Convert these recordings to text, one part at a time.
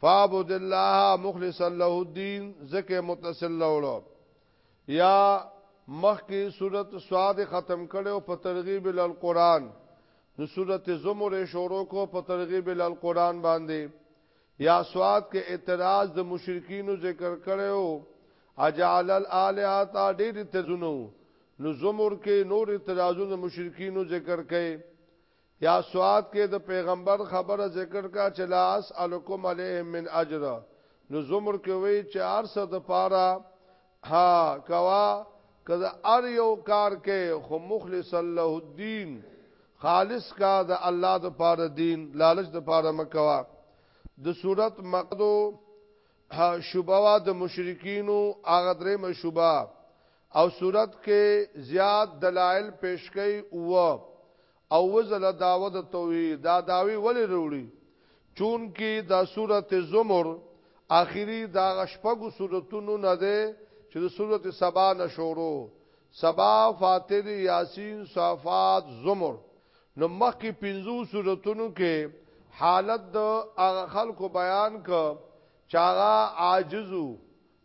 فعبد الله مخلصا له الدين زکه متصل لولو یا مخکی صورت سواد ختم کړو په ترغیب ال قران نو صورت زمر شروع کو په ترغیب ال قران باندې یا سواد کې اعتراض د مشرکین ذکر کړو اجعل الالهات ډېر تزونو نو زمر کې نور اعتراضونه مشرکین ذکر کړي یا سواد کې د پیغمبر خبره ذکر کا چې لا اسالکم علیه من اجر نو زمر کې وی چې ارسه د پاره ها کوا کزه ار یو کار کې خو مخلص الله الدین خالص کا د الله د پاره دین لالچ د پاره مکوا د صورت مقدو شوبوا د مشرکینو هغه درې مشوبه او صورت کې زیات دلایل پیش کړي او اوځله دعوه د توحید دا دعوی ولی روړی چونکی د سورت زمر اخری داغه شپږو سورتونو نه ده چې د سورت سبا نشورو سبا فاتر یاسین صافات زمر نو مخکې پنځو سورتونو کې حالت د هغه خلکو بیان ک چاغه عاجزو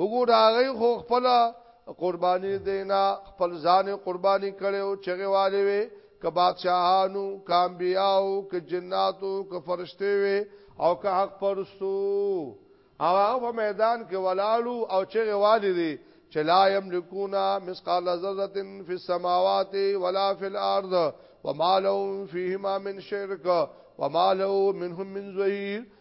وګور هغه خو خپل قرباني دینا خپل ځان قرباني کړو چغه والي وي ک بادشاہانو ک انبیاو ک جناتو ک فرشته وي او ک حق پرستو او هغه په میدان کې ولاړو او چغه والي دي چې لا یملکونا مسقال ذره فی السماوات ولا فی الارض وما لهم فیهما من شرک وما له منهم من زهیر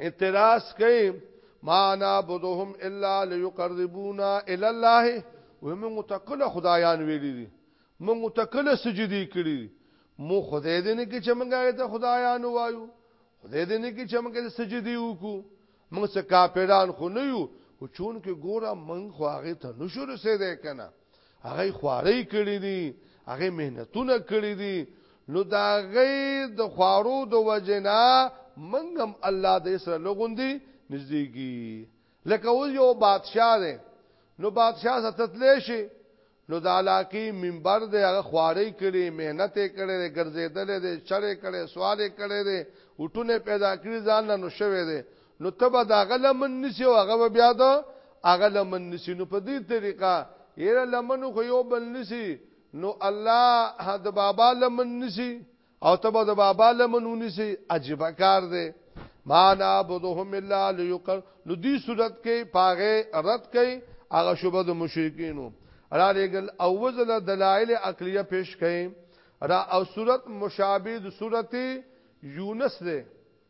اعتراض کوي ما نعبدهم الا ليقربونا الى الله ومن متقل خدایان ویلي دي موږ متقل سجدي کړی مو خدای دې نه کې چې موږ ته خدایان وایو خدای دې نه کې چې موږ سجدي وکړو موږ څه کاپیران خو نه یو خو چون کې ګوره من خو هغه ته نشو رسیدای کنه هغه خواري کړی دي هغه مهنتونه کړی دي نو دا غي د خوارو د وجنا منګم الله دې سره لغوندي نزدیږي لکه اوس یو بادشاہ دی نو بادشاہ ستتلې شي نو د علاقې منبر دی هغه خواري کړي مهنت کړي ګرځیدل دي چړې کړي سوالې کړي دي وټونه پیدا کړی ځان نو شوي دي نو ته به د هغه لمن نیسې او هغه به بیا د هغه لمن نیسي نو په دې طریقه یره لمن خو یو بل نیسي نو الله د بابا لمن نیسي او ته به د بابا لمن ونیسي عجیب کار دی ما نعبدهم الا ليقر نو دې صورت کې پاغه رد کوي هغه شوبه د مشرکینو را لګل او وزل دلایل عقلیه پیش کړي را او صورت مشابه د صورت یونس ده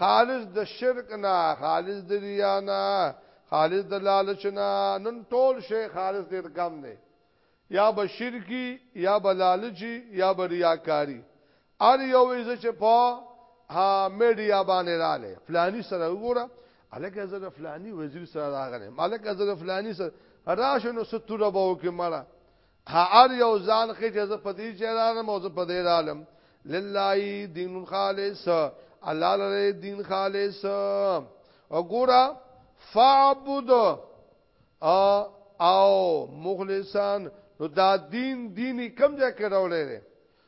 خالص د شرک نه خالص د ریا نه خالص د لالچ نه نن ټول شی خالص ډیر کم دی یا به شرکی یا به لالچی یا به ریاکاری ار یو ایزه چې په ها میډیا باندې رااله فلانی سره وګوره الکه زره فلانی وزیر سره راغله مالک زره فلانی سره راشنو ستوره به وکي مړه هر یو ځان خې چې زه پدې چې راغلم او زه پدې راغلم لله دین خالص الله لره دین خالص او ګورا فعبد او مخلصان نو دا دین دینی کم ځای کې راولې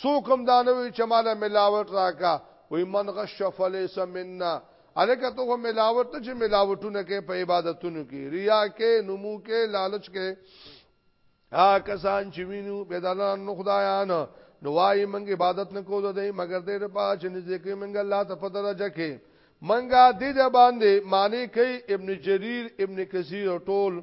څوک هم دا نه وي چې مالا ملاوت راکا وی من غش فلیس مننا الکه ته هم ملاوت نه چې ملاوتونه کې په عبادتونو کې ریا کې نمو کې لالچ کې ها کسان چې وینو بدلان نو خدایان نو وايي منګ عبادت نه کوو دای مگر دې په چې نزدیکې منګ الله ته په درجه کې منګه دې د باندې معنی کوي ابن جرير ابن کثیر ټول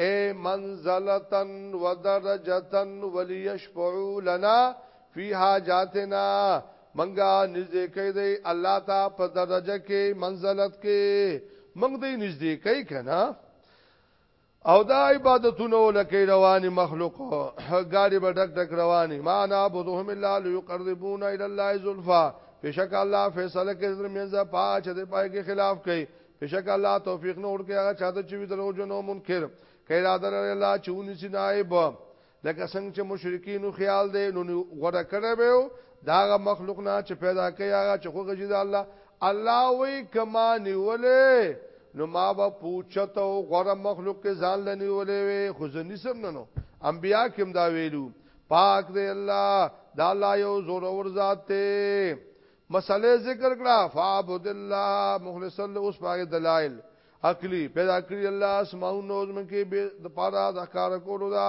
اي منزلة ودرجة وليشفعو لنا في حاجاتنا منګه نږدې کوي دی الله تا په درجه کې منزلت کې منګ دی نږدې کوي کنه او دا عبادتونه لکه رواني مخلوق غاړي به ډک ډک رواني ما انا عبدهم الا ليقربون الى الله زلفا بشک الله فیصله کوي زمينځه پاچ دې پای کې خلاف کوي بشک الله توفیق نه ورکه هغه چاته چې وی درو جنو منکر کایدا در الله چونی سی نائب لکه څنګه چې مشرکین خیال دی نو غوړه کړه به داغه مخلوق نه چې پیدا کوي هغه چې خوږه جدا الله الله وی کما نیولې نو ما به پوښتو غره مخلوق کې ځان لنیولې وي خو ځنی سم نه نو انبیا کوم دا ویلو پاک دی الله دا الله یو زور اور ذات ته مسئله ذکر کړه فعبد الله مخلصا له اوس پاره دلایل عقلی پیدا کړی الله اسماو نوز من کې به د پاره د کار کولو دا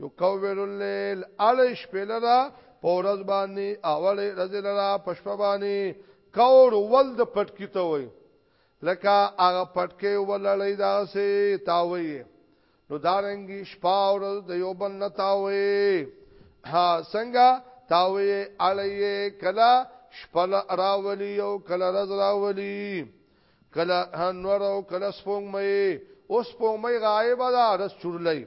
یو کوول الليل علش پلرا پورز باندې اول رزل را پشپ باندې کور ول د پټکی ته وای لکه هغه پټکی ولړی دا سه تاوي نو دارنګي شپه او ورځ د یو بل نه تاوي ها څنګه تاوي اړي کلا شپل راولي او کلا رز راولي کلا نور او کلا سپونګ مې او سپونګ مې غایب ده رس چورلې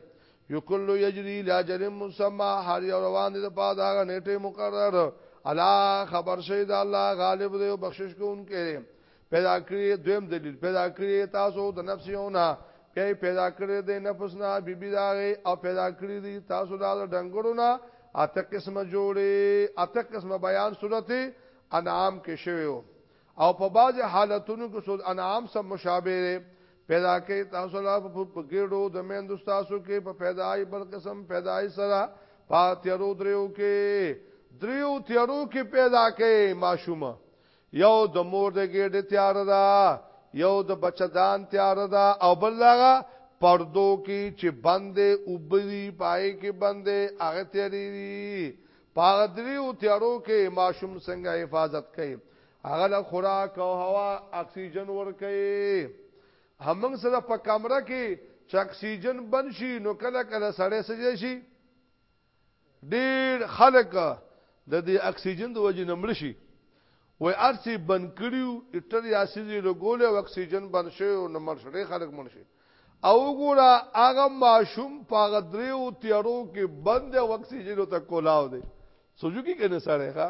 یو کل یجری لاجل مسما هر یو روان دي په دا نیټه مقرر الا خبر شي دا الله غالب دی او بخشش کوونکی پیدا کړی دویم دلیل پیدا کړی تاسو د نفس یو نه بیا پیدا کړی د نفس نه بی بی داغه او پیدا کړی دی تاسو دا ډنګړو نه اته قسمه جوړي اته قسمه بیان صورت انعام کې شوی او په بعض حالتونو کې صورت انعام سم مشابه دی پیدا کړی تاسو لا په ګډو د مین د تاسو کې په پیدای بل قسم پیدای سره پاتیرو دریو کې دریو تیرو کې پیدا کړي ماشومه یو د مور د ګېډې تیار ده یو د بچدان تیار ده او بل دغه پردو کې چې بندې وبري پای کې بندې هغه تیارې دي پاغه دریو تیارو کې ماشوم څنګه حفاظت کوي هغه له خوراک او هوا اکسیجن ور کوي همنګ سره په کمره کې چې اکسیجن بن شي نو کله کله سړی سجې شي ډیر خلک د دې اکسیجن د وجې نمړ شي وای ارسي بند کړیو اټر یا سیزي لګول او اکسیجن بند شي او نمړ شي خلک مړ شي او ګورا هغه ماشوم پاغه دریو تیارو کې بند او اکسیجن ته کولاو دی سوجو کې کنه سره ښا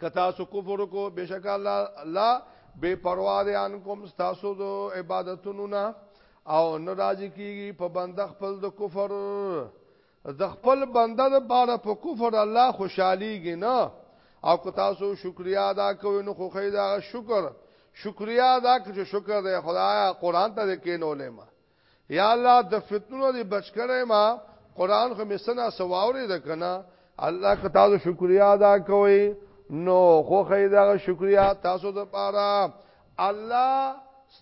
کتا سو کفر کو بشک الله الله بے پروا دی ان کوم تاسو دو عبادتونو نه او ناراضی کیږي په بنده خپل د کفر د خپل بنده د بار په کفر الله خوشحاليږي نه او که تاسو شکریا ادا کوئ نو خو خیدا شکر شکریا ادا کړئ شکر دې خدایا قران ته کې نو لېما یا الله د فتنو دی بچ کړی ما قران خو مسنا سواورې د کنه الله که تاسو شکریا ادا کوئ نو خو خیدا شکریا تاسو د پاره الله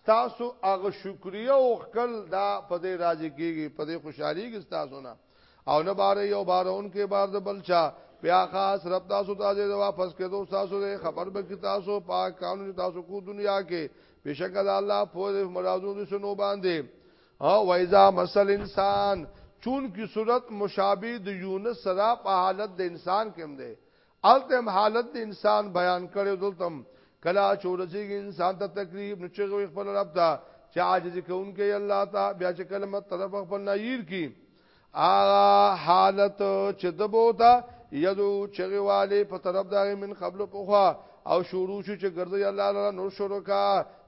تاسو هغه شکریا او خپل دا په دې راځي کیږي په دې خوشحالي کې تاسو نه او نه بار یو بارون کې بار د بلچا بیا خاص رب تاسو ته دې واپس کېدو تاسو دې خبر به کې تاسو پاک قانون تاسو کو دنیا کې بشک د الله په دې مرادو د شنو باندې او وایزا مسل انسان چون کی صورت مشابه د یونس سره په حالت د انسان کې هم ده التم حالت د انسان بیان کړو دلتم کلا چورځي انسان ته تکلیف نو چې خپل رب ته چې عاجز کوونکې الله ته بیا چې کلمت طرف خپل نیر کی اغا حالت چې دبوتا یدو چغواله په طرف دا من قبل پوخا او شروع شو چې ګرځي الله تعالی نور شروع کا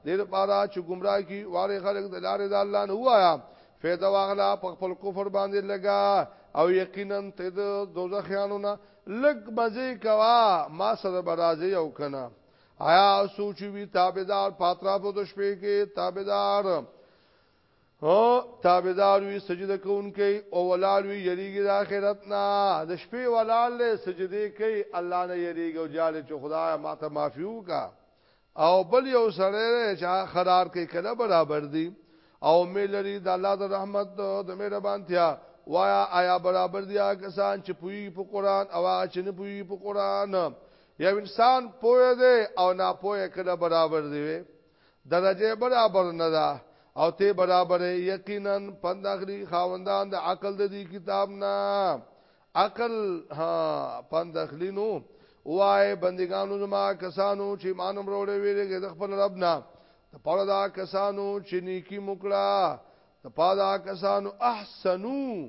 د دې لپاره چې گمراه کی واره خلق د لارې د الله نه وایا فیدا واغلا په خپل کفر باندې لگا او یقینا ته د دوزخیانو نه لګ مزه کوا ما سره برازي او کنه آیا سوچ وی تابعدار پاترا په د شپې کې تابعدار هو تابعدار وی سجده کوونکی او ولال وی یریږي د آخرت نه د شپې ولال له سجده کوي الله نه یریږي او جاله چې خدای ما ته معافي وکا او بل یو سره چې خرار کوي کله برابر دي او مې لري د الله د رحمت د مهربانتیا وایا آیا برابر دي کسان چې پوي په قران او هغه چې نه پوي په قران یو انسان پوهه دی او نه پوهه کله برابر دی درجه برابر نه ده او ته برابر یقینا پند اخلي خاوندان د عقل د دې کتاب نه عقل ها پند اخلي نو وای بندگانو زما کسانو چې مانم وروړې ویلې د خپل رب نه ته پاره دا کسانو چې نیکی مکړه ته پاره دا کسانو احسنو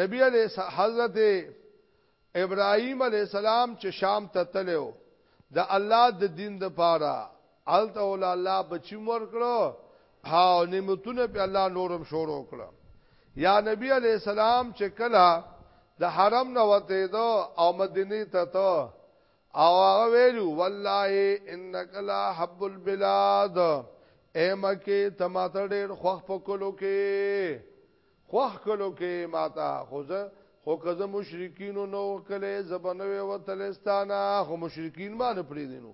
نبی علیہ السلام حضرت ابراهيم عليه السلام چې شام ته تلو د الله د دین د پاره الته ول الله بچی مور کړو ها نعمتونه په الله نورم شروع کړو یا نبی علیہ السلام چې کلا د حرم نه وته دو او مدینه ته ته او هغه ویلو والله انک لا حب البلاد اے مکه تماتر ډیر خوخ پکلو کې خوخ کلو کې ماتا خوزه خو که زه مشرکینو نو کله زبنوي وتلستانه خو مشرکین ما نه پرې دینو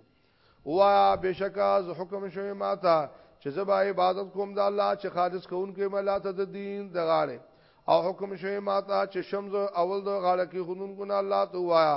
وا بشکا ز حکم شوی ماته چې زبا عبادت کوم د الله چې خالص کوونکې ملاته د دین د غاړه او حکم شوی ماته چې شمز اول د غاړه کې خونونکو نه الله ته وایا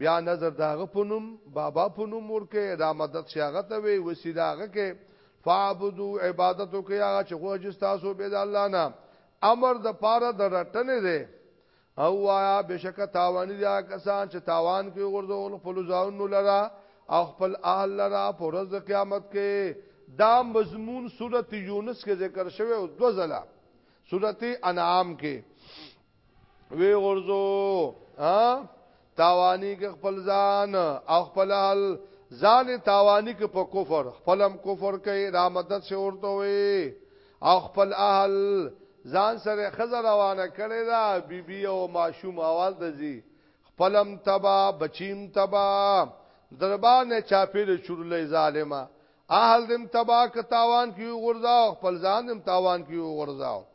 بیا نظر داغه په نوم بابا په نوم ورکه دا مدد شاغه ته وی وسیله هغه کې فعبدو عبادت کوي هغه چې خو جس تاسو به د الله نه امر د پاره د رټنې ده او وایا بشک تاوان دي کسان چې تاوان کوي ورزول خپل ځانونو لرا او خپل اهل لرا پر ورځ قیامت کې دا مضمون سورته یونس کې ذکر شوی او دو ځله سورته انعام کې وی غرزو ها تاوانی ک خپل ځان او خپل حل ځان تاوانی ک په کفر خپلم کفر کوي رامدد شي ورته وي او خپل اهل ځان سره خزر روانه کړي دا بی بی او ماشوم اول دزي خپلم تبا بچیم تبا دربار نه چاپیر چورلې ظالما اهل دم تبا ک تاوان کیو غرزا خپل ځان دم تاوان کیو غرزا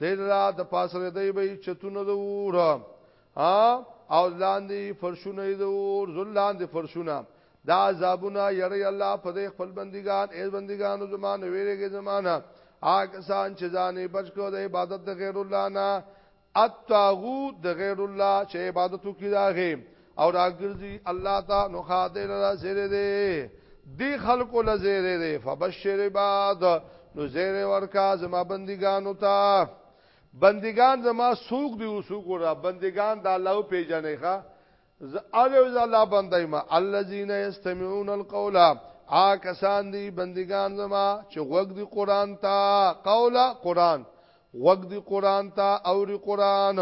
دی لرا د پاسره دی به چتونه د اور ا او لاندې فرشونه د اور زل لاندې فرشونه دا عذابونه یری الله په دې خپل بندگان ای بندگانو زمانه ویریږي زمانه هغه سان چې ځانې بچ کو د عبادت د غیر الله نه اتاغو د غیر الله چې عبادتو کې راغی او راګرځي الله تا نو خاطر را زیره دي دی خلکو له زیره دي فبشر بعد نو زیره ورکا زما بندګانو ته بندگان زما سوق دی وسوق را بندگان د الله په جنې ښا ز اړو ز الله بندای ما الذين يستمعون القول آ کسان دی بندگان زما چې وګ دی قران ته قولا قران وګ دی قران ته او قران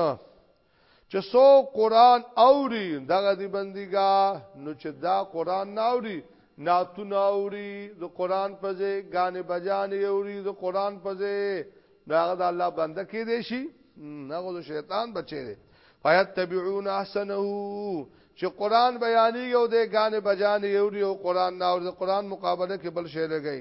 چې سو قران اوري دغه دی بندګا نو چې دا قران نه اوري ناتون اوري د قران په ځای غانې بجان اوري د قران په ځای داغه د الله بنده کې دی شي هغه د شیطان بچی دی فیت تبعون احسنه چې قران بیانې یو د غانې بجان اوري او قران نه اوري د قران مقابله کې بل شی لګي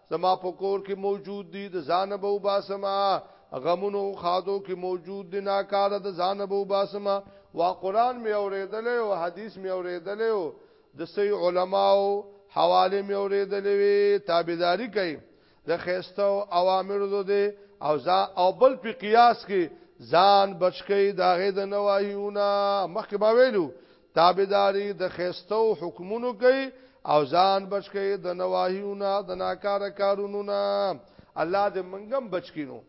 زما په کور کې موجود دي د ځان به وباسما غمونو خادو کې موجود دي ناکاره د ځان به وباسما وا قران مې اورېدل او حدیث مې اورېدل او د سي علماو حواله مې اورېدل وي تابعداري کوي د خيسته او اوامر دي او ځا او بل په قیاس کې ځان بچکی داغه د نواهیونه مخکې ما ویلو تابعداري د خيستو حکمونو کوي او ځان بچ کوي د نواهیونه د ناکار کارونو نه الله دې منګم بچ کینو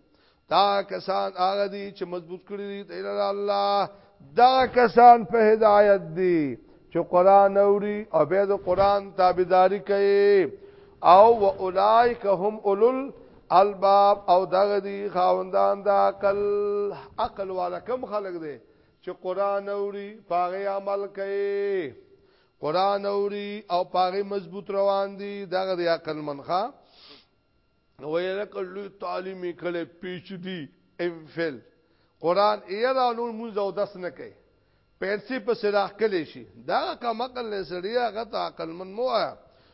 دا کسان هغه دي چې مضبوط کړی دي د الله دا کسان په هدایت دي چې قران اوري او به د قران تابعداري کوي او واولائک هم اولل الباب او دغه دي خاوندان د عقل عقل والا کم خلق دي چې قران اوري پاغه عمل کوي قران اوري او پاغه مضبوط روان دي دغه دی عقل منخه ویل کله تعلیمي کله پیچ دي ام فل قران یې را نور مونږ او داس نه کوي پیسې په سراخ کلی شي دا کمقل لسړیا غته عقل من مو آیا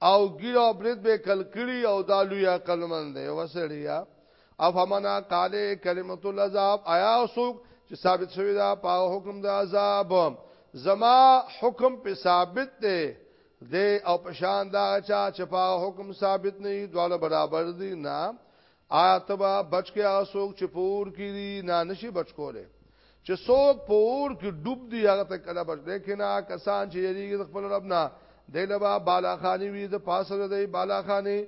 او ګیر او برید به کل کړي او دا لوی عقل مند دی وسړیا افمنا قاله کلمۃ العذاب آیا سوق چې ثابت شوی دا په حکم د عذاب زما حکم په ثابت دی دی او پشان دا چا چې په حکم ثابت نه دواله برابر دي نه آیا تبا بچ کې هغه څوک چې پور کې دي نه نشي بچ کوله چې څوک پور کې ډوب دي هغه ته کله بچ دی کنه کسان چې یریږي د خپل رب نه دلبا بالاخانی وی د پاسره دی بالاخانی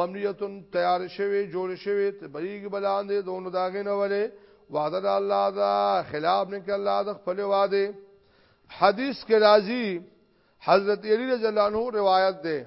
ممنیتون تیار شوی جوړ شوی تبریګ بلاندې دونو داغې نه وله وعده د الله دا خلاف نه کې الله د خپل وعده حدیث کې راځي حضرت علی رضی الله عنه روایت ده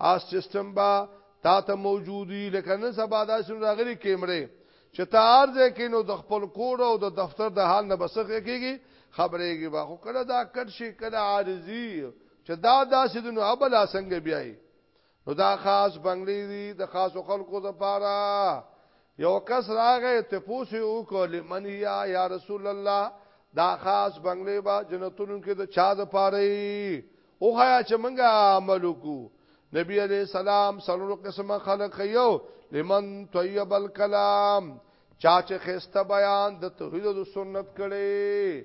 اس سیستم با تا ته موجودی لکه نن سبا دا شنو راغلي کیمره چې ته ارزه کې نو د خپل کور او د دفتر د حال نه بسخه کیږي خبرېږي با خو کله دا کټ شي کله عارضي چې دا داسې د نو ابل اسنګ بیاي نو دا خاص بنگلې دي د خاصو خلکو لپاره یو کس راغی ته پوسی وکړ لمن یا یا رسول الله دا خاص بنگلې با جنتونو کې د چا د پاره او هيا چې موږ عمل وکړو نبی علیہ السلام سلورو قسمه خلق یو لمن طیب الکلام چا چې خسته بیان د توحید او سنت کړي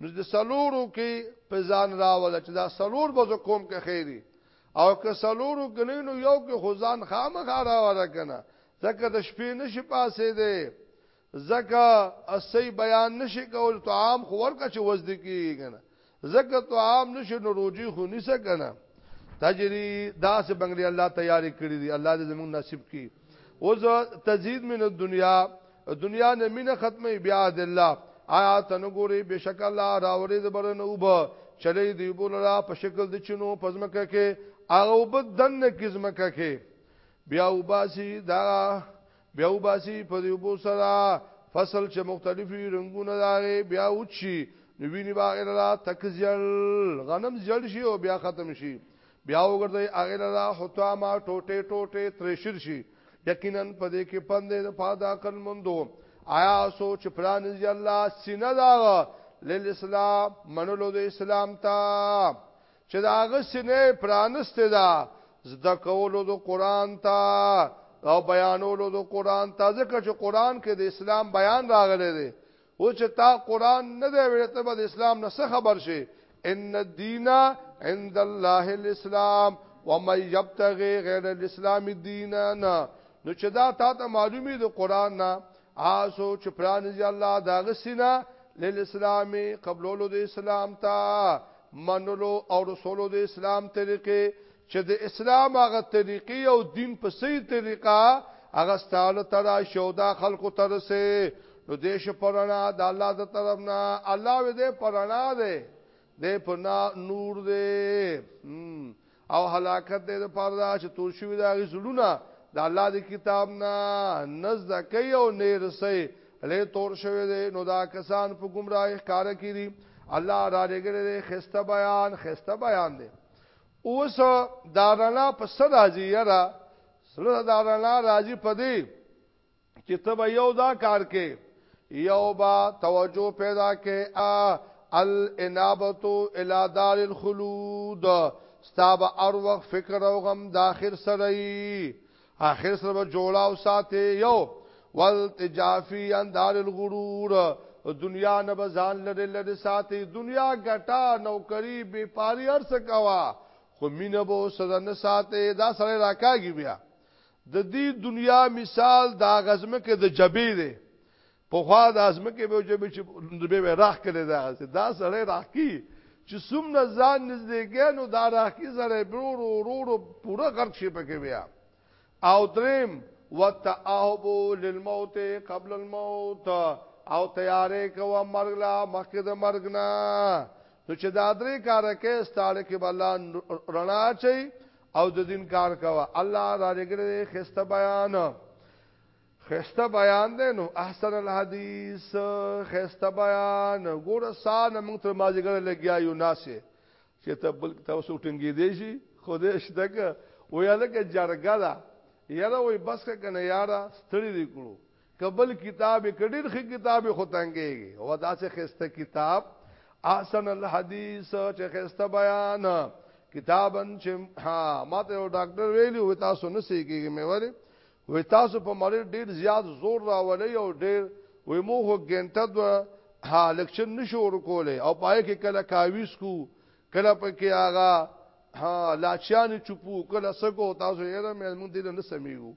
نو د سلورو کې په ځان راول چې دا سلور به کوم کې خیری او که سلورو کې نه نو یو کې خزان خامخا راوړه کنه ځکه د شپې نشي پاسې دی ځکه اسی بیان نشي کول تو عام خو ورکه چې وزد کیږي کنه ځکه تو عام نشي نو روجي خو نسه کنه تجری دا سه بنگلي الله تیاری کړی دی الله دې زموږ نصیب کړي اوس تزيد من الدنيا دنیا نه مینه ختمه بیا د الله آیا تنګوري بشک الله راوري د برن او به چلی دی بولرا په شکل د چینو پزمکه کې هغه وبد دنه کې زمکه کې بیا وباسي دا بیا وباسي په دې وبو سره فصل چې مختلفي رنگونه داغه بیا وچی نو ویني باغ لاله تکزل غنم زل شي او بیا ختم شي بیا وګرځي هغه لرا حطاما ټوټه ټوټه ترشر شي یقینا په دې کې پند نه پادا کن مندو آیا سوچ پران دی الله سینه دا لیل اسلام منلو د اسلام ته چې دا غ سینه پرانسته دا زده کولو د قران ته او بیانولو د قران ته ځکه چې قران کې د اسلام بیان راغلی دی او چې تا قران نه دی ویل ته به اسلام نه خبر شي ان الدين عند الله الاسلام ومن يبتغي غير الاسلام دينا نو چې دا تا ته معلومي د قران نه آسو چې پران دي الله دا غسینا للاسلام قبلولو د اسلام ته منلو او رسولو د اسلام طریقې چې د اسلام هغه طریقې او دین په صحیح طریقه هغه ستاله ترا شو دا خلکو تر سه نو دې شپرنا د الله د طرف نه الله دې پرانا دې دې پنا نور دې او هلاکت دې پر دا چې تور شوی دا غسلونه د الله د کتاب نه نزد کوي او نه رسي له تور شوی دې نو دا کسان په گمراهی ښکار کړي الله را لګره خسته بیان خسته بیان دې اوس دا رڼا په څه راځي یاره زړه دا رڼا راځي په دې چې ته به یو دا کار کې یو با توجه پیدا کې ا الانابتو الى دار الخلود ستاب ار وخت فکر او غم داخر سره اخر سره به جوړاو ساتي یو والتجافی اندار الغرور دنیا نه بزان لره لره ساتي دنیا ګټا نوکری بے پاری ارس کوا خو مینه بو سره نه ساتي دا سره راکاږي بیا د دې دنیا مثال دا غزمه کې د جبې دی په خوا د ازمکه به چې چې به به راخ کړي دا دا سره راخ کی چې سم نه ځان نږدې ګنو دا راخ کی سره برور ورور پورا غرق شي پکې بیا او دریم وتعهب للموت قبل الموت او تیارې کوه مرګ لا مخکې د مرګ نه نو چې دا درې کار کې ستاره کې بل رڼا چي او د دین کار کوه الله را لګره خسته بیان خسته بیان دی نو احسن الحدیث خسته بیان ګور سان موږ تر ماجګر لګیا یو ناسه چې ته بل تاسو ټنګې دی شي خو دې شتګ وې الګه جرګه دا یاره وې بس کنه یاره ستړي دی کړو کبل کتاب کډیر خې کتاب خو تنګيږي او دا چې خسته کتاب احسن الحدیث چې خسته بیان کتابن چې ها ماته یو ډاکټر ویلی و تاسو نه سیږي مې وره وې تاسو په مړ ډیر زیات زور راولې او ډیر وې مو هو ګنټه د ها لکشن نشو ورکولې او پای کې کله کاویس کو کله پکې آغا ها لاچیان چپو کله سکو تاسو یې نه مې دې نه سمېو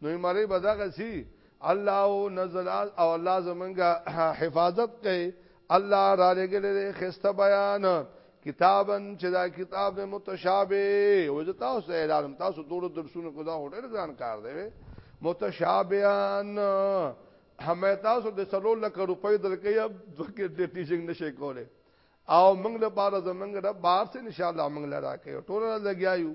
نو یې مړې بداغه سي الله نزل او الله زمونږه حفاظت کوي الله را لګلې دې خسته بیان کتابن چې دا کتاب دې متشابه او زه تاسو اعلان تاسو ټول درسونه کو دا هټل ګران کار دی متشابهان همه تاسو د سلو لک روپۍ درکې اب دوکې دې ټیچینګ نشي کوله او موږ له بار زمنګ د بار سره ان شاء الله موږ لرا کې ټول لګیایو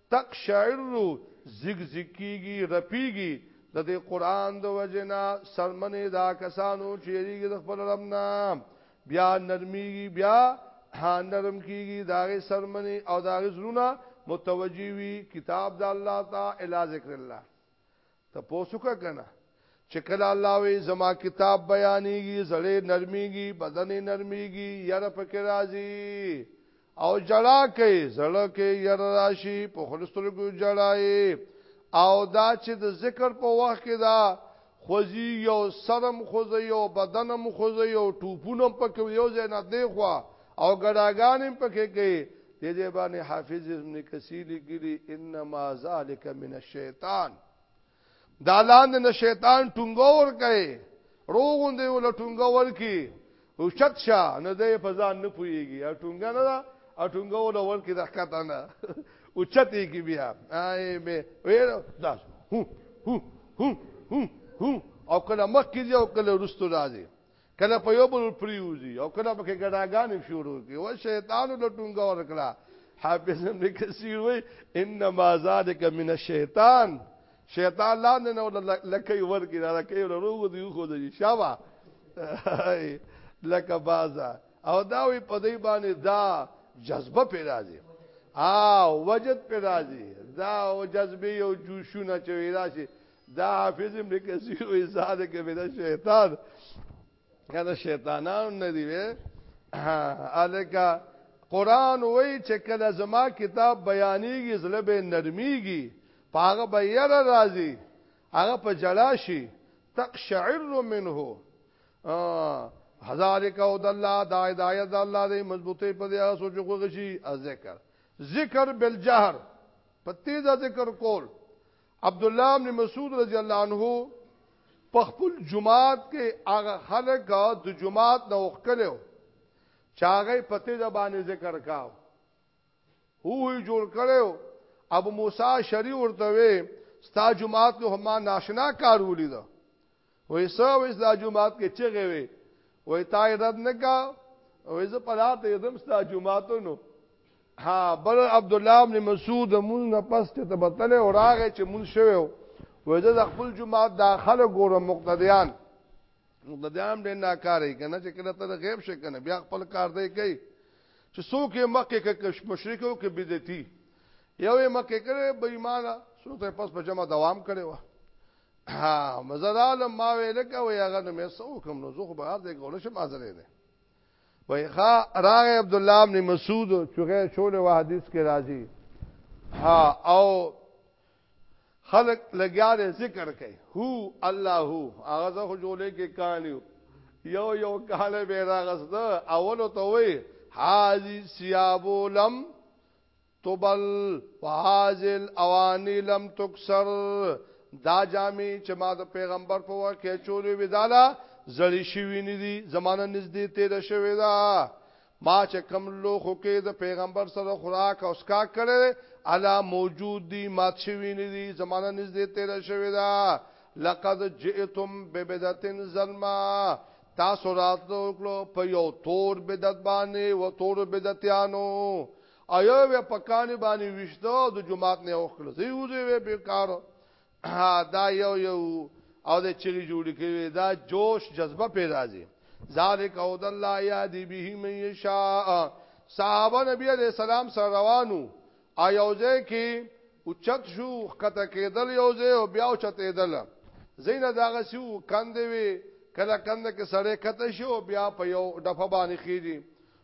تک شاعر رو زیګ زیګ کیږي رپیږي د دې قران د وجنا سرمنه دا کسانو چې یریږي د خپل رب نه بیا نرمیږي بیا ها نرم کیږي داغه سرمنه او داغه زړونه متوجي وي کتاب د الله تعالی الی ذکر الله ته پوسوکا کنه چې کله الله وی زما کتاب بیانېږي زړه نرميږي بدن نرميږي ير پکې راځي او جړا کوي زړه کې ير راشي په خلسترګو جړای او دا چې د ذکر په وخت کې دا خوځي یو سرم خوځي یو بدنم خوځي یو ټوپونم پکې یو ځای نه دی خو او ګډاګانم پکې کوي دې دې باندې حافظ ابن کثیر لیکلی انما ذالک من الشیطان دا لاندې نه شیطان ټنګور کوي روغون دی ول ټنګور کی او چت شا نه دی په ځان نه پويږي او ټنګ نه دا او ټنګور ول کی د حقیقت نه او چتې کی بیا آی می ویر دا هو هو هو هو او کله مخ کی او کله رستو راځي کله په یو بل پریوزي او کله په کې ګډاګانې شروع کی او شیطان له ټونګه ورکړه حافظ ابن کثیر وی انما ذالک من الشیطان شیطان لاندې نو لکه ورګی دا لکه یو روغ دی خو دی شابه لکه بازا او دا وی په دې باندې دا جذبه پیدا دي او وجد پیدا دي دا او جذبه او جوشونه چې ویرا شي دا حافظ ابن کثیر وی زاد کې به دا شیطان دا شیطانانو نه دی وی الکا قران وی چې کله زما کتاب بیانېږي زله به نرميږي پاغه به ير راضي هغه په جلا شي تقشعر منه هزار کا او د الله د هدایت د الله د مضبوطی په دې سوچ کوږي ذکر ذکر بالجهر په تیزه ذکر کول عبد الله بن مسعود رضی الله عنه په خپل جماعت کې هغه خلک د جماعت نه وکړو چاغه پته د باندې ذکر کاو هو یې جوړ کړو ابو موسی شری ورته وې ستا جماعت له ما ناشنا کار ولید وې سو وې سلا جمعات کې چغې وې وې تای رد نه کا وې زه پلار ته دم سلا جمعاتو نو ها بل عبد الله بن مسعود مون نه پس ته تبتله او راغې چې مون شوو وې زه خپل جمعات داخله ګورم مقتدیان مقتدیان دې ناکارې کنه چې کله ته غیب شې کنه بیا خپل کار دی کوي چې څوک یې مکه کې مشرک او کې بدعتي یو یې مکه کړي بې ایمانه څوک یې پس په جمع دوام کړي و ها مزد عالم ما ویل کا وی هغه نو مې سو کوم نو زه خو بهر دې کول شم حاضر نه وای ښا راغ عبد الله ابن مسعود چوغه شول و حدیث کې راځي ها او خلق لګیاره ذکر کوي هو الله هو هغه زه خو جوړې کې کانیو یو یو کاله به راغسته اولو ته وای حاجی سیابولم تبل وهذه الاواني لم تكسر دا جامې چې ما د پیغمبر په وخت کې چولې وې دالا زړی شوی نه دي زمانه نږدې تیر شوی دا ما چې کم لوخو کې د پیغمبر سره خوراک او اسکا کړي الا موجود دي مات شوی نه دي زمانه نږدې تیر شوی دا لقد جئتم ببدتن ظلما تاسو راتلو کړو په یو تور بدعت باندې و تور بدعتانو او یو وی په کانی باندې وشته او د جماعت نه اوخ کړ زی وځي وی بیکار دا یو یو او د چری جوړی کوي دا جوش جذبه پیدا دي ذالک او د الله یادی به من یشاء صحابه نبی علیہ السلام سره روانو ایوځه کې اوچت شو خطه کېدل یو ځای او بیا اوچت کېدل زینه داغه سیو کندې وی کله کند کې سړې کته شو بیا په یو دفعه باندې خېږي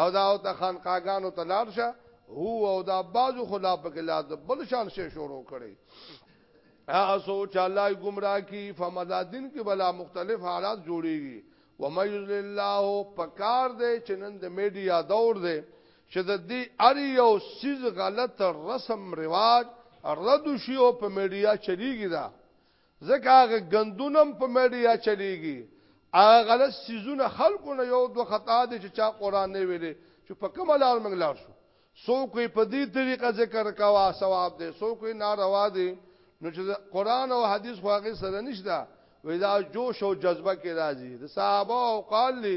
او دا او ته خانقاګانو ته لاړ شه هو او دا بازو خلا په کلا د بل شان شي شروع کړي ا سوچ الله گمراه کی فمدا دین کې بلا مختلف حالات جوړيږي و مې الله پکار دې چې نن د میډیا دور دې چې د دې اری یو سیز غلط رسم رواج رد شي او په میډیا چلیږي دا ځکه هغه ګندونه هم په میډیا چلیږي هغه غلط سيزونه خلکو نه یو دوه خطا دي چې چا قران نه ویلي چې په کومه لار موږ لار شو سو کوئی په دې طریقه ذکر کاوه ثواب دی سو کوئی ناروا دی نو چې قران او حدیث خو هغه سره نشته وې دا جوش او جذبه کې راځي د صحابه او قال لي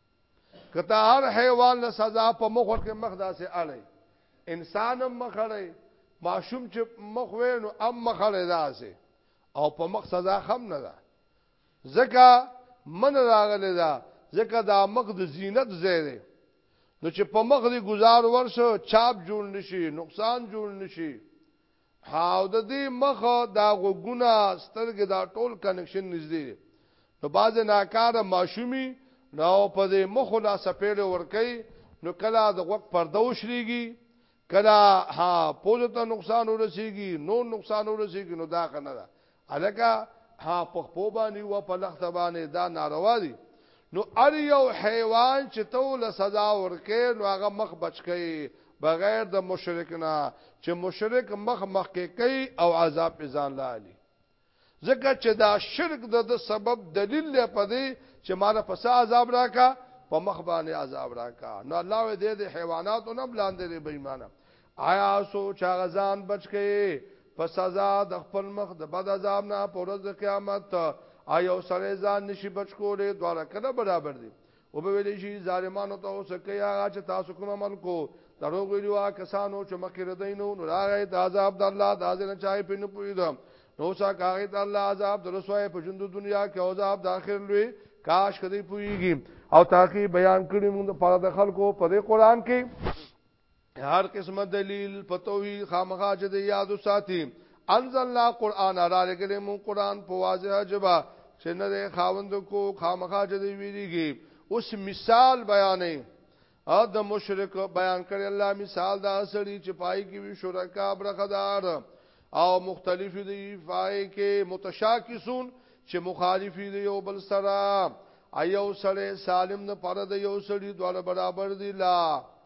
کته هر حیوان له سزا په مخ ورکه مخ داسې اړي انسان هم مخړی ماشوم چې مخ وینو ام مخړی داسې او په مخ سزا خم نه ده ځکه من راغلی ده ځکه دا مخ د زینت ځای دی نو چې په مخ دی گزار ورشو چاپ جوړ نشي نقصان جوړ نشي ها او د دې مخ دا غوګونه سترګې دا ټول کنکشن نږدې دي نو باز ناکاره ماشومی نو په دې مخ لا سپېړ ورکي نو کله د غوګ پرده وشريږي کله ها پوزو ته نقصان ورسیږي نو نقصان ورسیږي نو دا خنه ده الکه ها په خپو باندې و په لخت باندې دا ناروا دي نو ار یو حیوان چې تو له سزا ورکې نو هغه مخ بچکی بغیر د مشرک نه چې مشرک مخ مخ کې کوي او عذاب په ځان لالي ځکه چې دا شرک د د سبب دلیل دی په دې چې مال په سا عذاب راکا په مخ باندې عذاب راکا نو الله دې د حیواناتو نه بلاندې بې ایمانه آیا سو چا غزان بچ کئ په سزا د خپل مخ د بد عذاب نه په ورځ د قیامت آیا یو سړی ځان نشي بچ کولې دواړه کله برابر دي او به ویلې شي ظالمانو ته اوس کې هغه چې تاسو کوم عمل کو درو ویلو کسانو چې مخکې ردینو نو راغی د عذاب د الله د ازنه چای په نه پویدم نو سا کاغی د الله عذاب د رسوای په ژوند دنیا کې او عذاب د اخر لوی کاش کدی پویږي او تاکي بیان کړی موږ په خلکو په قرآن کې هر قسمه دلیل په توحید خامخا چې د یاد ساتي انزلنا قران را لګلې مون قران په واضح جبا چې نه د خاوند کو خامخا چې دی ویریږي اوس مثال بیانې ا د مشرک بیان کړي الله مثال دا سړي چې پای کې وی شرکا برخدار او مختلف دی فای کې متشاکسون چې مخالف دی یو بل سره ایو سړی سالم نه پاره د یو سړي دواړه برابر دی لا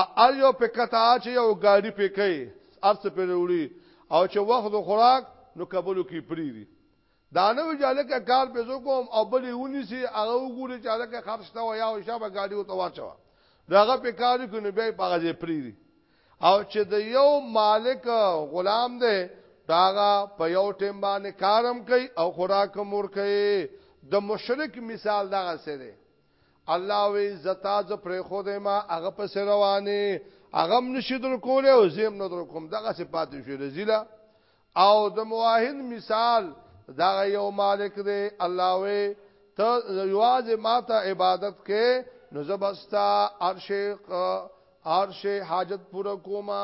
ا ار یو په کتا چې یو ګاډي په کوي ارڅ په وروړي او چې وخت د خوراک نو کبلو کې پریری دا نو جالکه کار په زو کوم او بلې ونی سي هغه وګوري چې هغه خرج تا ویا او شابه ګاډي او تواچو داغه په کار کې نو بیا په غزه پریری او چې د یو مالک غلام دی داغه په یو ټیم باندې کارم کوي او خوراک مور کوي د مشرک مثال دغه سره الله وی زتا ز پر خو دې ما هغه پس روانه هغه نشي در کوله او زم نه در کوم دغه صفات شي رزيلا او د مواهن مثال دا یو مالک دی الله وی ته یواز ما ته عبادت کې نو زبستا عرش عرش حاجت پورا کوما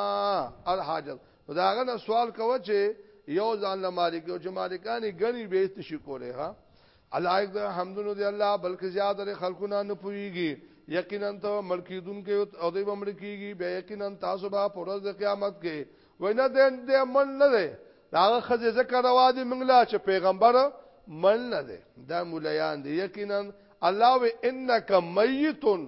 الحاجت داغه نه سوال کوه چې یو ځان له مالک او چې مالکانی غني به ست شي کوله ها علایق د حمدونو دی الله بلکې زیات لري خلقونه نه پويږي یقینا ته ملکیدون کې او دوی به ملکیږي بیا یقینا تاسو به پر ورځ د قیامت کې وینا دې دې من نه دی دا خځه ذکر روا دي منګلا چې پیغمبر من نه دی دا مولیان دي یقینا الله و انک میتون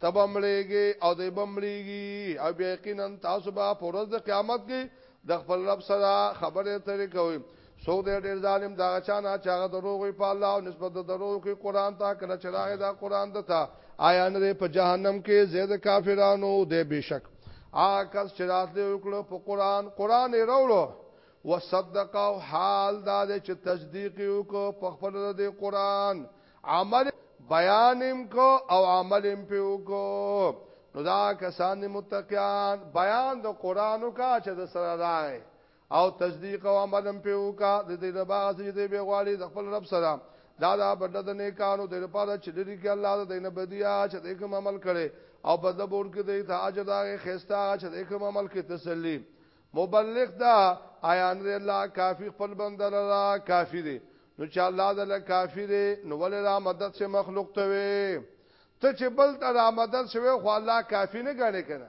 تب امړيږي او دې بمړيږي او یقینا تاسو به پر ورځ د قیامت کې د خپل رب سره خبره ترې کوئ څوک دی ډیر ظالم دا چانه چې هغه دروغ وي په الله او نسبت د دروغ کې قران ته کله چې راغی دا قران دته آیا نه په جهنم کې زید کافرانو دی بشک آکس چې راتلې وکړو په قران قران یې راوړو وصدق او حال دا چې تصدیق وکړو په خپل د قران عمل بیانم کو او عملم په وکړو نو دا کسان متقیان بیان د قرانو کا چې د سره راغی او تصدیق او عمل هم په وکا د دې د باغ چې دې به غواړي د خپل رب سره دا دا بدل د نیکانو د لپاره چې لري کې الله د دینه بدیا چې د کوم عمل کړي او بدل بور کې د ته اجر دا خستا چې د کوم عمل کې تسلی مبلغ دا آیان دی الله کافی خپل بنده لرا کافی دی نو چې الله دل کافی دی نو ول را مدد سے مخلوق ته وي ته چې بل ته را مدد شوی خو الله کافی نه غاڼه کنه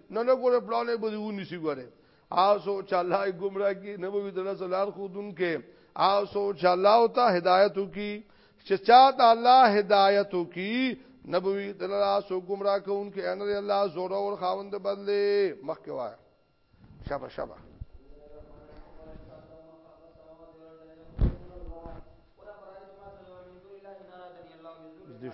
نه نه ګوره پلانې به ونی سی ګوره آسو چې الله یې گمراه کی نه به دل سلار خودن کې آسو چې الله او ته هدایت کی چې چاته الله هدایت کی نبوی دل آسو گمراه کون کې ان الله زور او خاوند بدله مخکې وای شابه شابه Dish.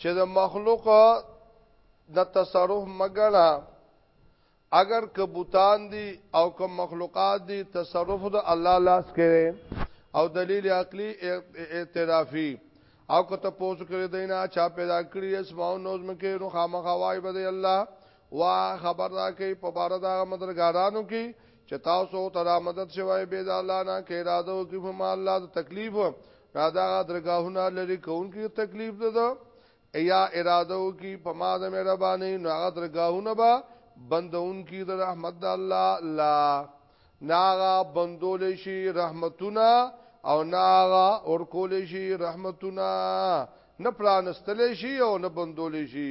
چې د مخلوق د تصرف مګړه اگر کبوتان دي او که مخلوقات دي تصرف د الله لاس کړي او دلیل عقلی اعترافي او که ته پوسو کړی دینا چا پیدا کړی اسماو نوزم کې نو خامخوای به دی الله وا خبر را کوي په بار دا مدرګارانو کې چې تاسو ته را مدد شوی به دا الله نه کې را دو کې په مال الله تکلیف را دا درگاهونه لري کون کې تکلیف ده دا ایا اراده کی په ما د مهرباني نو هغه درگاهونه با بندون کی د رحمت د الله لا ناغا بندول شي رحمتونه او ناغا اور کول شي رحمتونه نه پرانستل شي او نه بندول شي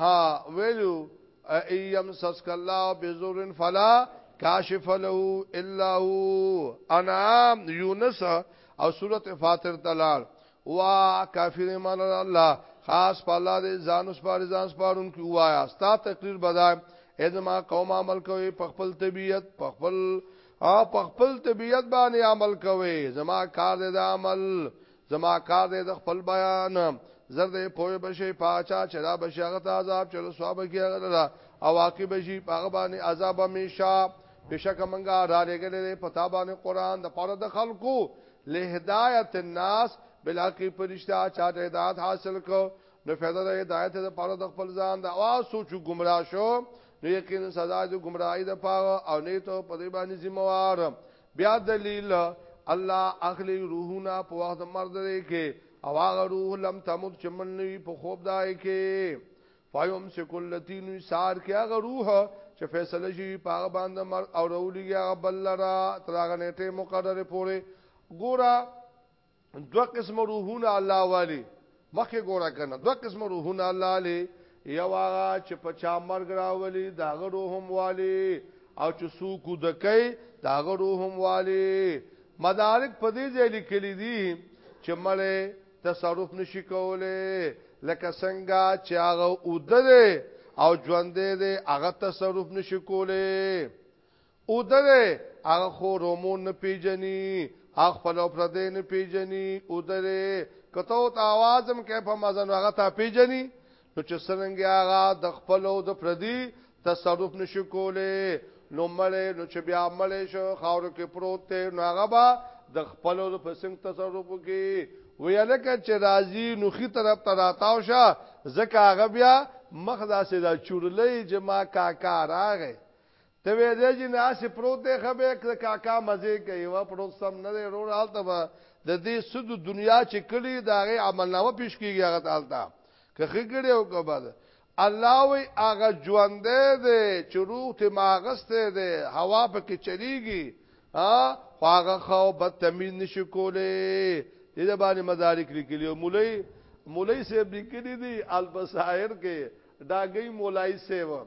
ها ویلو ایم سسک الله بزورن فلا کاشف له الا هو انا یونس او سورۃ فاطر تلال وا کافر ایمان الله خاص په الله دې ځان اوس پاره ځان سپارون کی وایا ستا تقریر بدای ازما قوم عمل کوي په خپل طبیعت په خپل او په خپل طبیعت باندې عمل کوي زما کار دې عمل زما کار دې د خپل بیان زر دې پوي بشي پاچا چې دا بشي هغه ته عذاب چې رسوا به کیږي دا او واقع بشي هغه باندې عذاب همیشه بشک منګه را لګلې په تا باندې قران د پاره د خلکو له هدایت الناس بلکې پرشتہ چا د هدایت حاصل کو نو فایده د هدایت د پاره د خپل ځان د اواز سوچو گمراه شو نو یقین سزا د گمراهی د پاره او نه ته په دې باندې ذمہ وار بیا دلیل الله اخلی روحونه په وخت مرد دی کې او هغه روح لم تموت چې من نوی په خوب دای کې فایوم سکل لتینو سار کې هغه روح چې فیصله شي په هغه باندې مر او رولي هغه بل را تر هغه نیټه مقرره پوري ګورا دو قسم روحونه الله والی مخه ګوره کنه دو قسم روحونه الله له یو هغه چې په چا مرګ راولي دا غرو هم والی او چې سوق د کوي دا غرو هم والی مدارک په دې ځای لیکلي دي چې مړې تصرف نشي کوله لکه څنګه چې هغه اوده او ژوندې دې هغه تصرف نشي کوله او ده دی هغه خور او مور نه پیژني هغه خپل او پردې نه پیژني او ده دی کته او توازم کې په مزن هغه ته پیژني نو چې څنګه هغه د خپل او د پردي تصرف نشو کوله نو مړ نو چې بیا مړ شو خاور کې پروت ته نو هغه با د خپل او د پسنګ تصرف کوي ویاله کې چې راځي نو خي طرف ته راتاو شه زکه هغه بیا مخ داسې دا چورلې جما کاکا راغې ته وې دې جی ناسې پروت دې خبې کړ کاکا مزه کوي و پروت سم نه دی رور حالت به د دې سود دنیا چې کړي دا غي عمل نامه پیش کیږي هغه حالت که خګړې او که بد الله وی هغه ژوند دې چې روح ته ماغسته دې هوا په کې چلیږي ها هغه خو بد تمیز نشي کولې دې باندې مدارک لیکلي مولای مولای صاحب لیکلي دي البصائر کې داګي مولای صاحب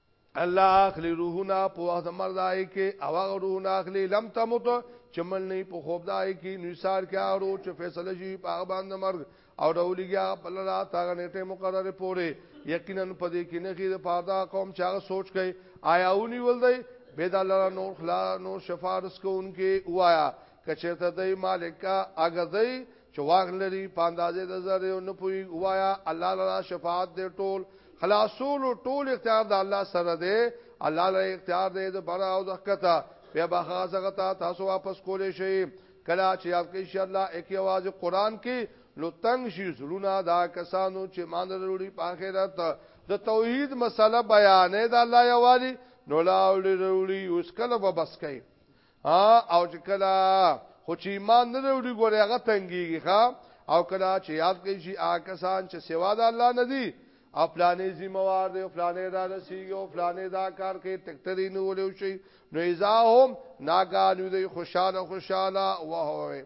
الله اخلی روحنا په وخت مردای کې او هغه روحنا اخلی لم تموت چې مل نه په خوب دای کې نثار کې اورو چې فیصله شي په هغه باندې مرګ او ډولګیا په لرا تاغه نیټه مقرره پوره یقینا په دې کې نه غیر پادا قوم چې هغه سوچ کوي آیا اونی ول دی به د الله نور خلا نور شفاعت کوونکې وایا کچرته دای مالک کا اګه دای چې واغ لري پاندازې د زره او نه پوي وایا الله لرا شفاعت دې ټول خلاصول ټول اختیار د الله سره دی الله لرا اختیار دې د برا او د حقته په بخا زغتا تاسو واپس کولې شي کلا چې یاد کې انشاء الله اکی आवाज قران کې نو تنگ شي زړونه دا کسانو چې مان وروړي په آخرت د توحید مسله بیانې د الله یوالي نو لا وروړي اوس کله وبس کوي او چې کله خو چې ایمان نه وروړي ګورې هغه تنګيږي ښا او کله چې یاد کوي چې آکسان چې سوا د الله نه دي او پلانې ذمہوار دی او پلانې را رسیږي او پلانې دا کار کوي تکتري نه ولې شي نو ایزا هم ناګانو دی خوشاله خوشاله وه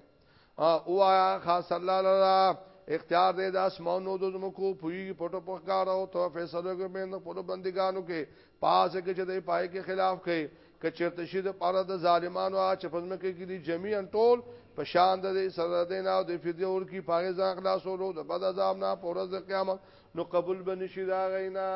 او آیا خاص الله لرا اختیار دې د اسمانو د زمکو پوی پټو پخکار او تو فیصله کې مند په بندګانو کې پاس کې چې دې پای کې خلاف کې کچرت شي د پاره د ظالمانو چې پزمه کې کې دي جميعا ټول په شان د سزا دین او د فدیه ور کی پاګه ځان خلاصولو د بد عذاب نه پورز د قیامت نو قبول بنشي دا غینا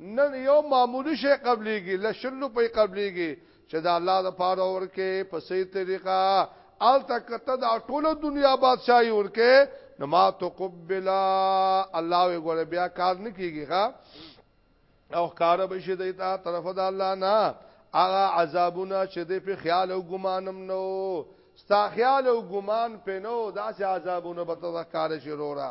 نن یو معمولی شی قبلیږي له شل روپۍ قبلیږي چې د الله لپاره ورکه په صحیح طریقه الته کته دا ټوله دنیا بادشاہي ورکه نو ما تقبل الله وی ګور بیا کار نه کیږي ښا او کار به شي د تا طرف د الله نه هغه عذابونه چې د په خیال او ګمانم نو ستا خیال او ګمان په نو داسې عذابونه به تذکر شي رورا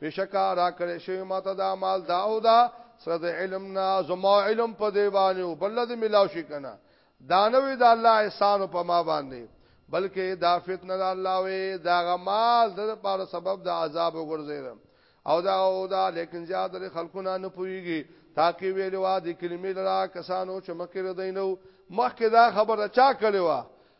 بشکا راکړې شوی ماته دا مال دا او دا سره د علم نه زما علم په دی باندې او بل دې ملاو شي کنه دا نه وی دا الله احسان په ما باندې بلکې دا فتنه د الله وی دا غمال د لپاره سبب د عذاب وګرځیدم او دا او دا لیکن زیاد خلکونه نه پويږي تاکي ویلو د کلمې لرا کسانو چې مکه ردینو مخکې دا خبره چا کړې و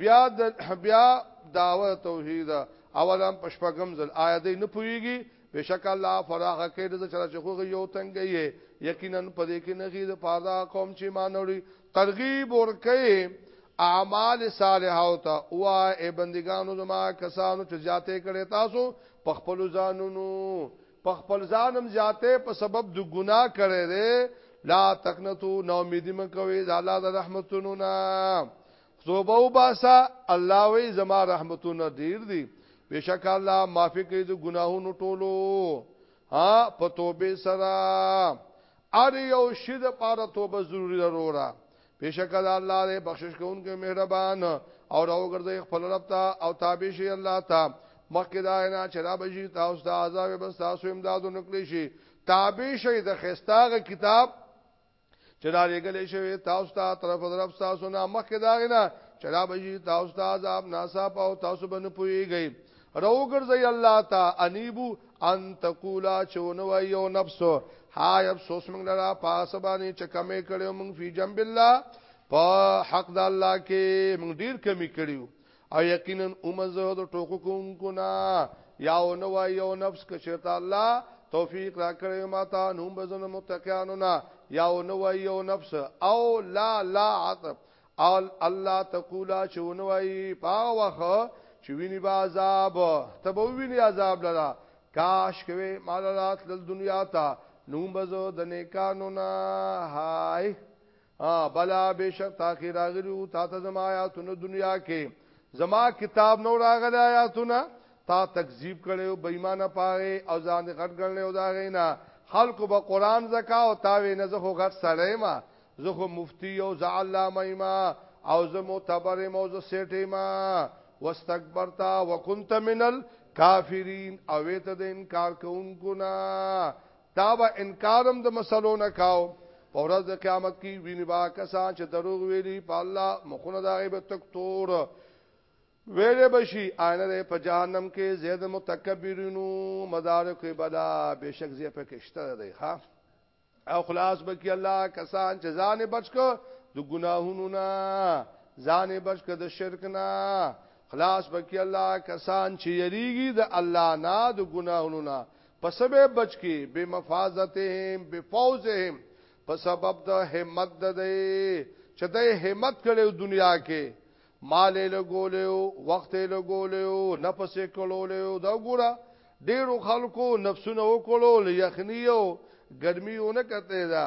بیا د بیا دعوه توحید اولم پشپغم زل آیا دې نه پويږي بشک الله فراغ کې د چر چې خو یو تنگ یې یقینا په دې کې نه غي د پادا قوم چې مانوري ترغیب ورکه اعمال صالحه او ته او اے بندگانو زما کسانو چې جاته کړي تاسو په خپل ځانونو په خپل ځانم جاته په سبب د ګناه کړي لا تقنتو نو امیدی مکوې د الله د رحمتونو نه توبه وباسا الله وی زما رحمتونه ډیر دي بشک الله معافي کوي د ګناهونو ټولو ها په توبه سره ار یو شی د پاره توبه ضروری ضروره بشک الله دې بخشش کوونکی مهربان او راو ګرځي خپل رب ته او تابع شي الله ته مخکې دا نه چې را بشي تاسو ته عذاب بس تاسو امدادو نکلی شي تابع شي د خستاغه کتاب چې دا لګلې شوی تاسو ته طرف طرف تاسو نه مخ کې دا غنا چې دا بشي تاسو ته عذاب ناسا پاو تاسو بنه پويږئ رو ګرځي الله تا انيبو ان تقولا چونو ويو نفسو هاي افسوس موږ لرا پاس باندې چې کمې کړو موږ فی جنب الله په حق د الله کې موږ ډیر کمی کړیو او یقینا امزه د ټوکو کوونکو نه یاو نو یو نفس که شرط الله توفیق را کړی ما ته نو بزن متقینو نه یاو نو یو نفس او لا لا عطب او الله تقولا چونو ای پاوخ چې ویني با عذاب ته به ویني عذاب لرا کاش کوي مال رات ل دنیا ته نو بزو د نیکانو نه هاي ها بلا بشک تاخیر راغلیو تا ته زما آیاتونه دنیا کې زما کتاب نو راغلی آیاتونه تا تکذیب کړو بې ایمانه پاره او ځان غټ ګڼل او دا غینا خلکو به قران زکا او تاوی نه زه خو غټ سړی ما زه خو مفتی او زه علامه ما او زه معتبر ما زه سیټه ما واستكبرتا وكنت من الكافرين او ته د انکار کوونکو نه تا به انکارم د مسلو نه کاو په ورځ د قیامت کې ویني با کسان چې دروغ ویلي په الله مخونه دا غیب تک تور ویل بشي آینه ده په جهنم کې زید متکبرینو مدارک بلا بشک زی په کشته ده ها او خلاص بکی الله کسان چې ځان بچ کو د ګناهونو نه ځان بچ کو د شرک نه خلاص بکی الله کسان چې یریږي د الله نه د ګناهونو نه پس به بچ کی بمفازتهم بفوزهم په سبب د همت د دی چې د همت کړو دنیا کې مال له ګولیو وخت له ګولیو نفس کولو دا ګوره ډیرو خلکو نفسونه وکړو یخنیو ګرمي ونه کته دا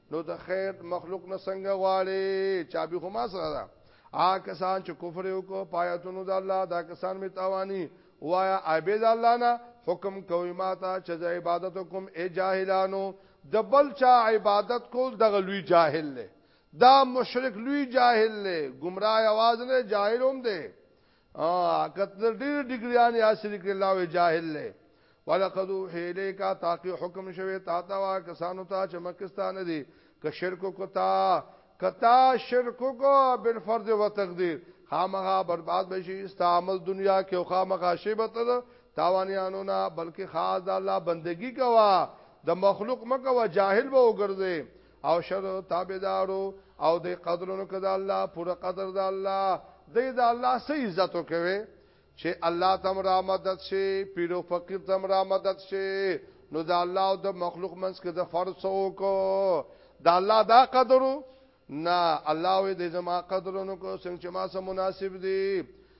نو د خیر مخلوق نه څنګه غواړي چابي خو ما سره ده آ کسان چې کفر وکړو پایتونو د الله دا کسان می تاوانی وایا عبید الله نه حکم کوي ما ته چې عبادت کوم ای جاهلانو د بل چا عبادت کول د غلوی جاهل له دا مشرک لوی جاهل له گمراه आवाज نه جاهل هم دی ا کتل ډیر ډیګریان یا شریک الله وی جاهل له ولقد وحیلی کا تاقی حکم شوی تا تا وا کسانو ته چې مکستان دي که شرک کو تا کتا شرک کو بالفرض وتقدیر خامغه برباد بشي استعمال دنیا کې خامغه شی به ته تاوانیانو نه بلکې خاص د الله بندگی کوا د مخلوق مکوا جاهل به وګرځي او شر تابعدارو او د قدرونو کده الله پورا قدر د الله د د الله سي عزت کوي چې الله تم را مدد شي پیرو فقیر تم را مدد شي نو د الله او د مخلوق منځ کې د فرض وکړو د الله دا قدرو نه الله وي د زما قدرونو کو څنګه چې ما سم مناسب دي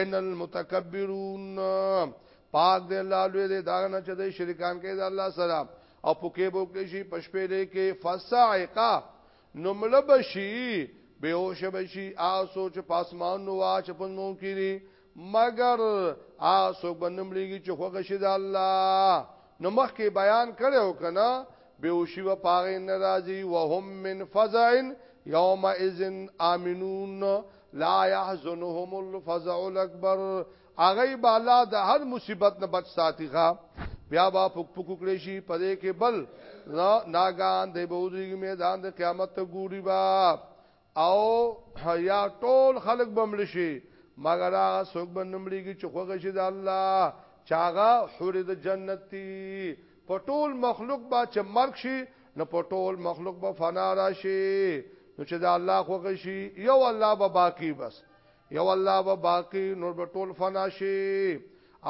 ان المتکبرون پاک دی الله لوی دی دا نه چې د شرکان کې د الله سره او پوکې بوکې شي پشپېلې کې فصاعقه نمل بشي بهوش بشي آسو چې پاسمان نو واچ پنو کړي مگر آسو بنملېږي چې خوغه شي د الله نو مخکې بیان کړو کنه بهوشي و پاغې ناراضي وهم من فزعن یوم اذن امنون لا يحزنهم الفزع الاكبر اغه با الله د هر مصیبت نه بچ ساتي ښا بیا با پک پک کړي شي پدې کې بل ناګان د بودري میدان د قیامت ته ګوري با او یا ټول خلق بمل شي مگر هغه څوک بنمړيږي چې خوږه شي د الله چاغه حور د جنت دی په ټول مخلوق به چې مرګ شي نو په ټول مخلوق به فنا راشي نو چې دا الله خوښ شي یو الله به باقی بس یو الله به باقی نور به ټول فنا شي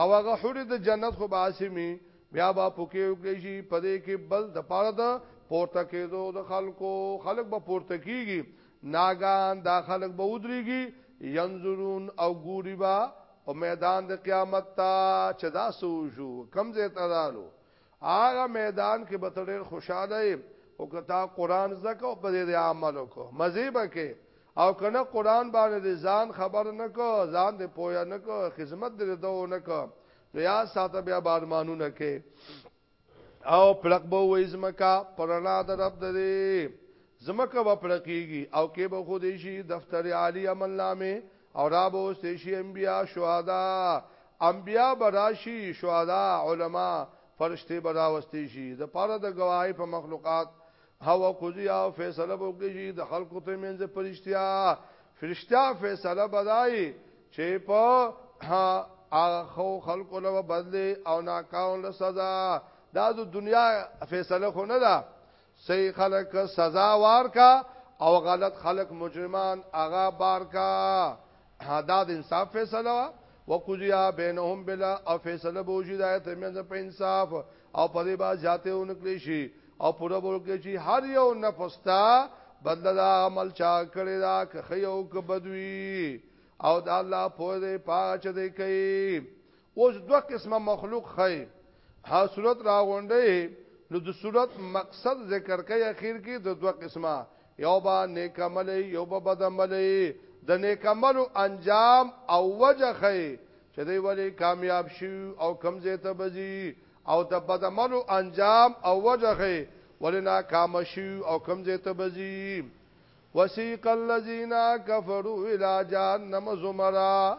او هغه حور د جنت خو به اسمي بیا به پوکې وکړي شي پدې کې بل د پاره د پورته کېدو د خلکو خلک به پورته کیږي ناګان دا خلق به ودریږي ينظرون او ګوري با په میدان د قیامت ته چې دا سو شو کم زه تدالو هغه میدان کې به تړل خوشاله او کتا قران زکه په دې عمل وکړو مزه به کې او کنه قران باندې ځان خبر نه کو ځان دې پویا نه کو خدمت دې دوه نه کو نو یا ساته بیا بارمانونه کې او پړق به وې زمکا پرانا د رب درې زمکا به پړقېږي او کې به خو دې شي دفتر عالی عمل نامه او را به اوس شي انبیا شهدا انبیا براشي شهدا علما فرشته براوستي شي د پاره د گواهی په مخلوقات هوا قضی او فیصله وکړي د خلکو ته منځ پرشتیا فرشتیا فیصله بدای چې په اخو خلکو له بدلی او ناکاون له سزا دا د دنیا فیصله خو نه ده صحیح خلک سزا وار کا او غلط خلک مجرمان اغا بار کا دا د انصاف فیصله وا وقضیا بینهم بلا او فیصله بو شي دایته مې په انصاف او په دې با ذاته اونکلی شي او پوره ورکړي شي هر یو نفستا بدل دا عمل چا کړی دا که خیو که بدوی او دا الله په دې پاچ دې کوي اوس دوه قسمه مخلوق ښيي ها صورت راغونډوي نو د صورت مقصد ذکر کوي اخیر کې د دوه قسمه یو با نیک عمل یو با بد عمل د نیک عملو انجام او وجه ښيي چې دی ولی کامیاب شي او کمزې ته بزي او د بد عملو انجام او وجه ښيي ولی ناکام شي او کمزې ته بزي وسیق الذین کفروا الی جهنم زمرا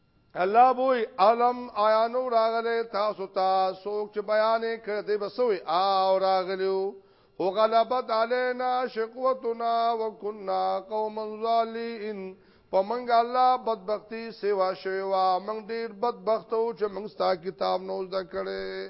الله بوئی علم آیانو راغلی تاسو تا سوک چه بیانی کرده بسوی آو راغلیو او غلبت علینا شقوتنا وکنا قوما ظالین په منګ الله بدبختی سیوا شوی وا منګ ډیر بدبختو چې منګ ستا کتاب نو زده کړي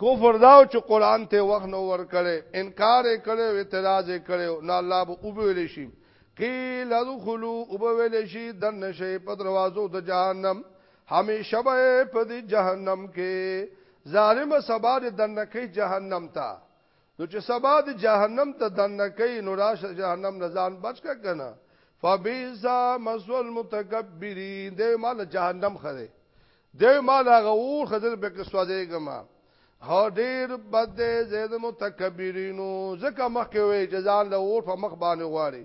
کفر داو چې قران ته وخت نو ور کړي انکار کړي او اعتراض کړي نو الله به او ویل شي قیل ادخلوا او به ویل شي د نشه په دروازو د جهنم همیشه به په دې جهنم کې ظالم سبا د دنکې جهنم ته نو چې سبا د جهنم ته دنه کوي نو راشه جهنم نه ځان بچ کا کنه فبیسا مسول متکبرین دی مال جهنم خره دی مال هغه اور خزر به کې سوځيګم هو ډیر بد دی زید متکبرینو ځکه مخ کې وي جزان له اور په مخ باندې غواړي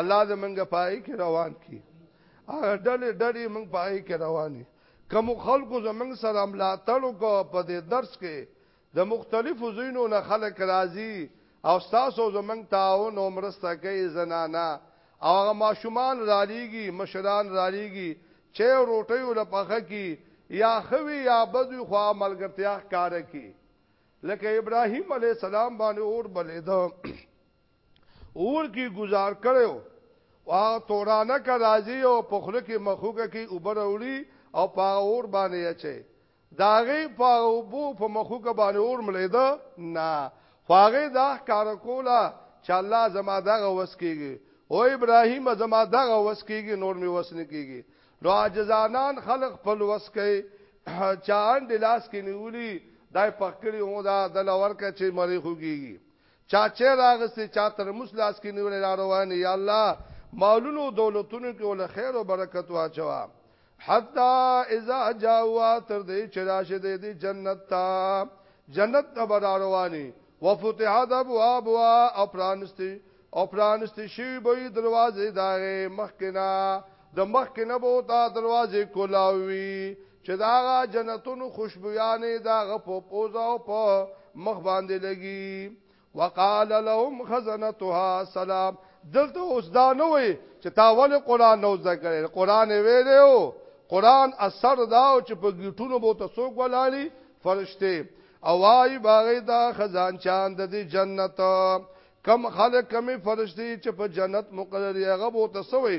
الله دې موږ پای کې روان کی هغه ډلې ډلې موږ پای کې رواني کوم خلکو زمنګ سره ملاتړ کو په دې درس کې د مختلفو زینو نه خلک راځي او تاسو زمنګ تعاون او مرسته کوي زنانا او هغه ماشومان رالیږي مشران رالیږي چې روټي ول پخه کی یا خوي یا بدوي خو عملګرتیا کار کی لکه ابراهيم عليه السلام باندې اور بلې ده اور کی ګوزار کړی وو او هغه تورانکه راځی او په خوله کی مښوکه کی اوبه راوړی او په هغه اور باندی یی اچوی د هغی په هغه اوبو په مښوکه باندی اور مړیده نه خو هغی دا ښکاره کوله چه الله زما دغه وس کیږی او ابراهیمه زما دغه وس کیږی نور می وس نه کیږی نو عاجزانان خلق خپل وس کوي چا انډ لاس کې نیولی دای پخکړی هو دا د لور کچې مری خوږي چا چای راغستی چا ترموس لاس کی نیولی را روان یی یا الله مالونو او دولتونو کی ول خیر او برکت واچوه حتی اذا جاوا تر دی چه راشی دی دی جنت تا جنت ته را روانی وفتحت ابوابها او پرانستی او پرانستی شی به دروازه داغه مخکنا د مخکنه بو تا دروازه کولاوی چې دا غا جنتونو خوشبویانې دا غ په پوزا او په مخ باندې لګي وقال لهم خزنتها سلام دلته اوس دا نه وي چې تا ول قران نو ذکر قران ویلو قران اثر دا او چې په ګټونو بو ته څوک ولاړي فرشته اوای باغی دا خزان چاند د جنت کم خلق کمی فرشتي چې په جنت مقرر یې غبو تسوي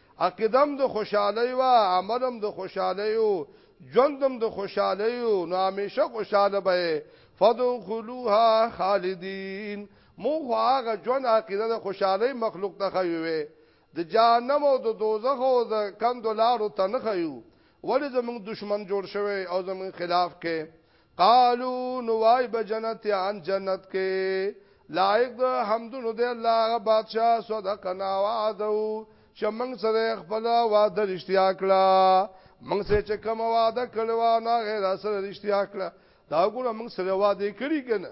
عقیده هم د خوشحالۍ وه، عمل هم د خوشحالۍ و، ژوند هم د خوشحالۍ و، نو همېشه خوشحاله به یې. فادخلوها خالدین، موږ خو هغه ژوند عقیده د خوشحالۍ مخلوق ته ښیو وی، د جهنم او د دوزخ او د کندو لارو ته نه ښیو، ولې زموږ دښمن جوړ شوی او زموږ خلاف کې قالو نو وای به جنتیان جنت کې لایق د حمدونو دی الله غ بادشاہ صدقنا وعدو چې موږ سره خپل وعده رښتیا کړه موږ سره چې کوم وعده کړو نه غیر سره رښتیا کړه دا ګوره موږ سره وعده کړی کنه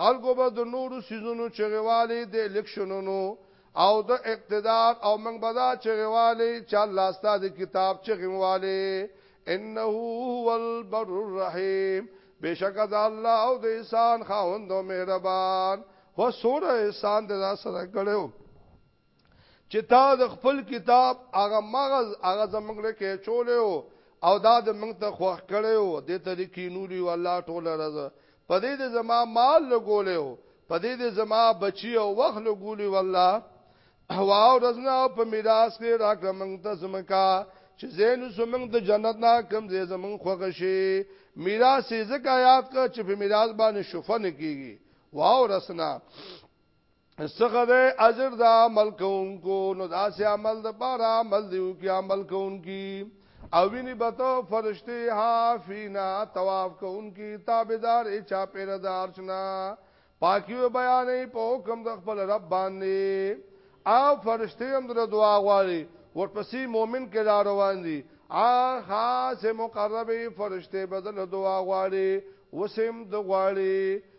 خلکو به د نورو سيزونو چغوالی د الکشنونو او د اقتدار او منګ بدا چغوالی چې الله ستاسو کتاب چغوالی انه هو البر الرحیم بشک د الله او د انسان خاوند او مهربان و سوره انسان د سره کړو چې تا د خپل کتاب هغه مغز هغه زمنګ له کې چولې او دا د موږ ته خوخ کړي او د طریقې نوري والله ټول راز په دې د زما مال لګولې او په دې د زما بچي او وخت لګولې والله هوا او رزنا په میراث کې راکړه موږ ته زمکا چې زین زمنګ د جنت نه کم زې زمنګ خوښ شي میراث یې زکه یاد کړ چې په میراث باندې شفن کیږي واو رسنا څخه ده اجر دا عمل کوونکو نو دا سي عمل د پاره عمل دیو کې عمل کوونکی او ویني بتو فرشتي حافینا طواف کوونکی تابعدار ای چا پیره دار چنا پاکیو بیانې په حکم د خپل رب باندې او فرشتي هم در دعا غواړي ورپسې مؤمن کې را روان دي ا خاص مقربه فرشته بدل دعا غواړي وسم د غواړي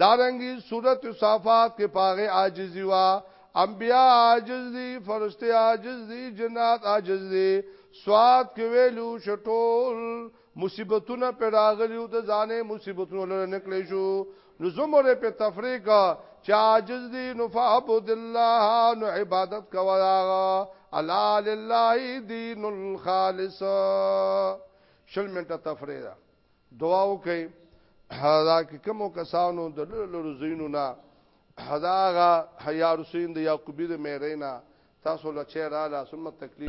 دارنګي سورت صافات کې پاغه عاجزي وا انبیا عاجز دي فرشتي عاجز دي جنات عاجز دي سواد کې ویلو شټول مصیبتونه پیراغلیو د ځانې مصیبتونه لره نکلی شو نو زمر په تفریق چې عاجز دي نو فعبد الله نو عبادت کولا الا لله دین الخالص شل منټه تفریق دعا وکي دا کوم کسانو د لورو زینو نه حداغه حیار حسین د یعقوبی د میرینا تاسو لچې را لا سمت تکلیف